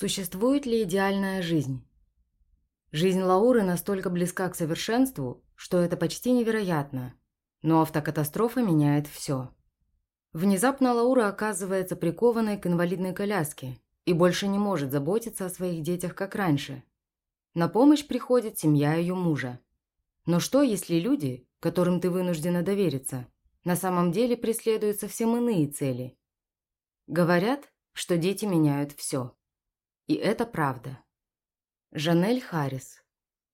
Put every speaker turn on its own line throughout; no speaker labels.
Существует ли идеальная жизнь? Жизнь Лауры настолько близка к совершенству, что это почти невероятно. Но автокатастрофа меняет все. Внезапно Лаура оказывается прикованной к инвалидной коляске и больше не может заботиться о своих детях, как раньше. На помощь приходит семья ее мужа. Но что, если люди, которым ты вынуждена довериться, на самом деле преследуют совсем иные цели? Говорят, что дети меняют все. И это правда. Жанель Харрис.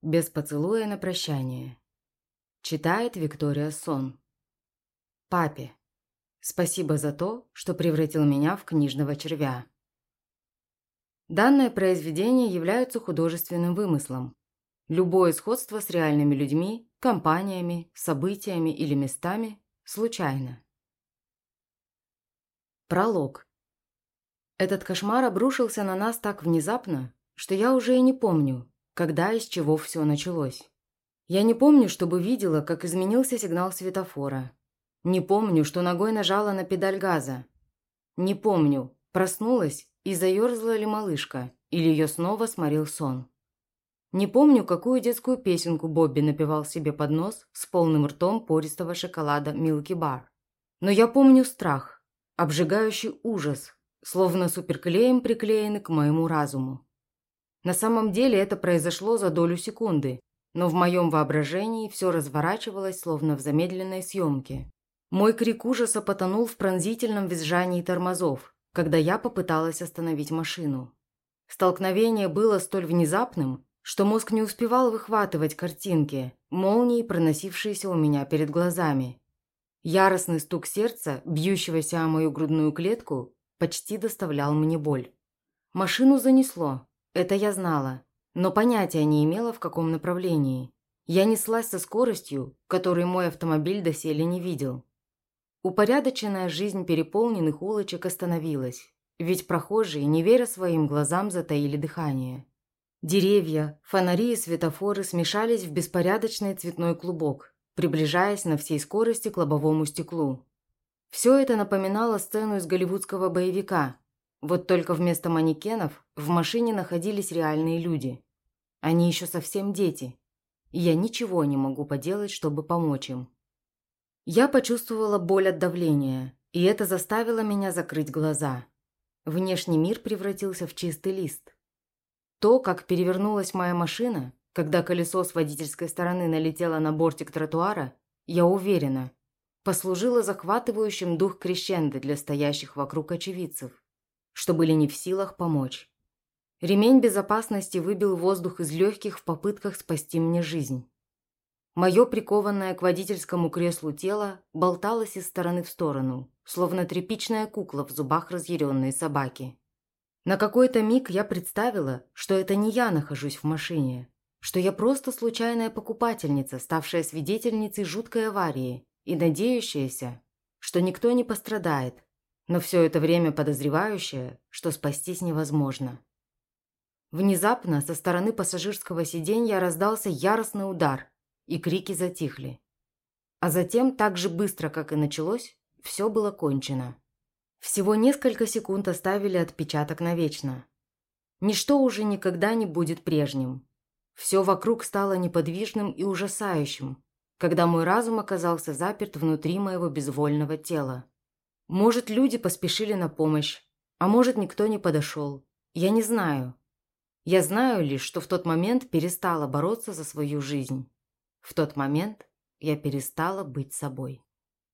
Без поцелуя на прощание. Читает Виктория Сон. Папе. Спасибо за то, что превратил меня в книжного червя. Данное произведение является художественным вымыслом. Любое сходство с реальными людьми, компаниями, событиями или местами случайно. Пролог. Этот кошмар обрушился на нас так внезапно, что я уже и не помню, когда и с чего все началось. Я не помню, чтобы видела, как изменился сигнал светофора. Не помню, что ногой нажала на педаль газа. Не помню, проснулась и заерзла ли малышка, или ее снова сморил сон. Не помню, какую детскую песенку Бобби напевал себе под нос с полным ртом пористого шоколада Милки Бар. Но я помню страх, обжигающий ужас, словно суперклеем приклеены к моему разуму. На самом деле это произошло за долю секунды, но в моем воображении все разворачивалось, словно в замедленной съемке. Мой крик ужаса потонул в пронзительном визжании тормозов, когда я попыталась остановить машину. Столкновение было столь внезапным, что мозг не успевал выхватывать картинки, молнии, проносившиеся у меня перед глазами. Яростный стук сердца, бьющегося о мою грудную клетку, почти доставлял мне боль. Машину занесло, это я знала, но понятия не имела, в каком направлении. Я неслась со скоростью, которой мой автомобиль доселе не видел. Упорядоченная жизнь переполненных улочек остановилась, ведь прохожие, не веря своим глазам, затаили дыхание. Деревья, фонари и светофоры смешались в беспорядочный цветной клубок, приближаясь на всей скорости к лобовому стеклу. Все это напоминало сцену из голливудского боевика. Вот только вместо манекенов в машине находились реальные люди. Они еще совсем дети. И я ничего не могу поделать, чтобы помочь им. Я почувствовала боль от давления, и это заставило меня закрыть глаза. Внешний мир превратился в чистый лист. То, как перевернулась моя машина, когда колесо с водительской стороны налетело на бортик тротуара, я уверена, послужило захватывающим дух крещенды для стоящих вокруг очевидцев, что были не в силах помочь. Ремень безопасности выбил воздух из легких в попытках спасти мне жизнь. Мое прикованное к водительскому креслу тело болталось из стороны в сторону, словно тряпичная кукла в зубах разъяренной собаки. На какой-то миг я представила, что это не я нахожусь в машине, что я просто случайная покупательница, ставшая свидетельницей жуткой аварии, и надеющаяся, что никто не пострадает, но все это время подозревающая, что спастись невозможно. Внезапно со стороны пассажирского сиденья раздался яростный удар, и крики затихли. А затем, так же быстро, как и началось, все было кончено. Всего несколько секунд оставили отпечаток навечно. Ничто уже никогда не будет прежним. Все вокруг стало неподвижным и ужасающим, когда мой разум оказался заперт внутри моего безвольного тела. Может, люди поспешили на помощь, а может, никто не подошел. Я не знаю. Я знаю лишь, что в тот момент перестала бороться за свою жизнь. В тот момент я перестала быть собой.